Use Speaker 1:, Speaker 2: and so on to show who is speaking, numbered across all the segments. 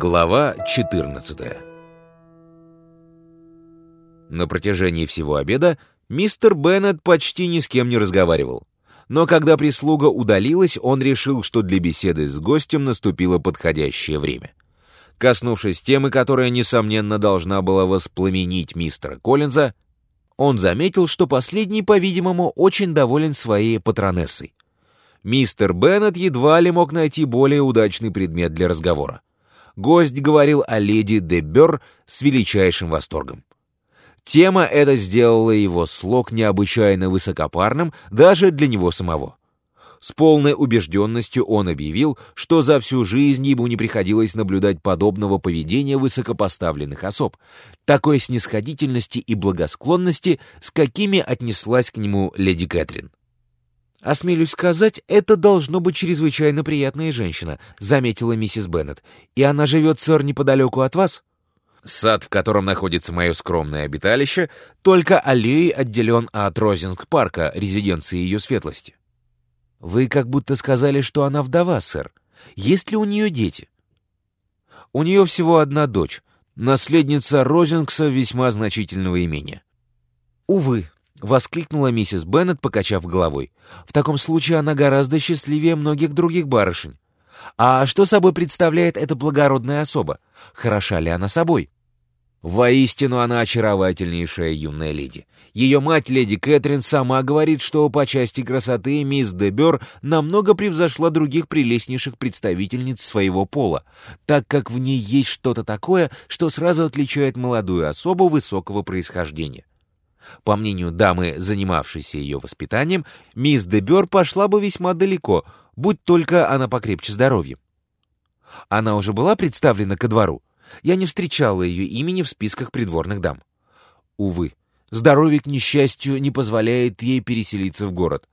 Speaker 1: Глава 14 На протяжении всего обеда мистер Беннет почти ни с кем не разговаривал. Но когда прислуга удалилась, он решил, что для беседы с гостем наступило подходящее время. Коснувшись темы, которая, несомненно, должна была воспламенить мистера Коллинза, он заметил, что последний, по-видимому, очень доволен своей патронессой. Мистер Беннет едва ли мог найти более удачный предмет для разговора гость говорил о леди де Бёрр с величайшим восторгом. Тема эта сделала его слог необычайно высокопарным даже для него самого. С полной убежденностью он объявил, что за всю жизнь ему не приходилось наблюдать подобного поведения высокопоставленных особ, такой снисходительности и благосклонности, с какими отнеслась к нему леди Кэтрин. «Осмелюсь сказать, это должно быть чрезвычайно приятная женщина», — заметила миссис Беннет. «И она живет, сэр, неподалеку от вас?» «Сад, в котором находится мое скромное обиталище, только аллеей отделен от Розинг-парка, резиденции ее светлости». «Вы как будто сказали, что она вдова, сэр. Есть ли у нее дети?» «У нее всего одна дочь, наследница Розингса весьма значительного имения». «Увы, — воскликнула миссис Беннет, покачав головой. «В таком случае она гораздо счастливее многих других барышень. А что собой представляет эта благородная особа? Хороша ли она собой?» Воистину она очаровательнейшая юная леди. Ее мать, леди Кэтрин, сама говорит, что по части красоты мисс Дебер намного превзошла других прелестнейших представительниц своего пола, так как в ней есть что-то такое, что сразу отличает молодую особу высокого происхождения. По мнению дамы, занимавшейся ее воспитанием, мисс Дебер пошла бы весьма далеко, будь только она покрепче здоровьем. Она уже была представлена ко двору. Я не встречала ее имени в списках придворных дам. Увы, здоровье, к несчастью, не позволяет ей переселиться в город.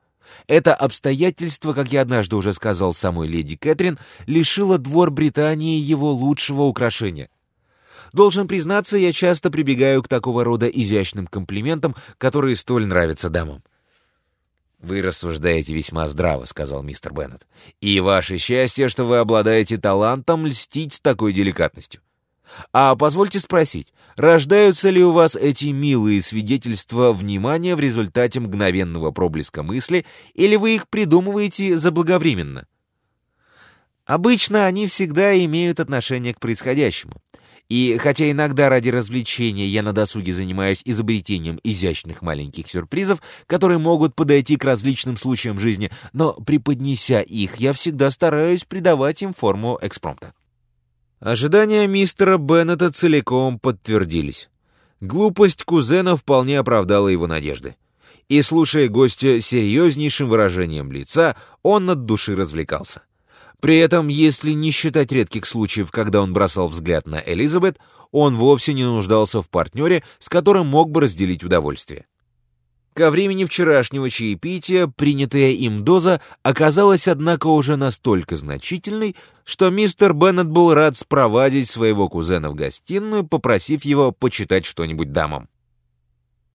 Speaker 1: Это обстоятельство, как я однажды уже сказал самой леди Кэтрин, лишило двор Британии его лучшего украшения. Должен признаться, я часто прибегаю к такого рода изящным комплиментам, которые столь нравятся дамам. «Вы рассуждаете весьма здраво», — сказал мистер Беннет. «И ваше счастье, что вы обладаете талантом льстить с такой деликатностью. А позвольте спросить, рождаются ли у вас эти милые свидетельства внимания в результате мгновенного проблеска мысли, или вы их придумываете заблаговременно?» Обычно они всегда имеют отношение к происходящему. И хотя иногда ради развлечения я на досуге занимаюсь изобретением изящных маленьких сюрпризов, которые могут подойти к различным случаям жизни, но преподнеся их, я всегда стараюсь придавать им форму экспромта. Ожидания мистера Беннета целиком подтвердились. Глупость кузена вполне оправдала его надежды. И, слушая гостя серьезнейшим выражением лица, он от души развлекался. При этом, если не считать редких случаев, когда он бросал взгляд на Элизабет, он вовсе не нуждался в партнере, с которым мог бы разделить удовольствие. Ко времени вчерашнего чаепития принятая им доза оказалась, однако, уже настолько значительной, что мистер Беннет был рад спровадить своего кузена в гостиную, попросив его почитать что-нибудь дамам.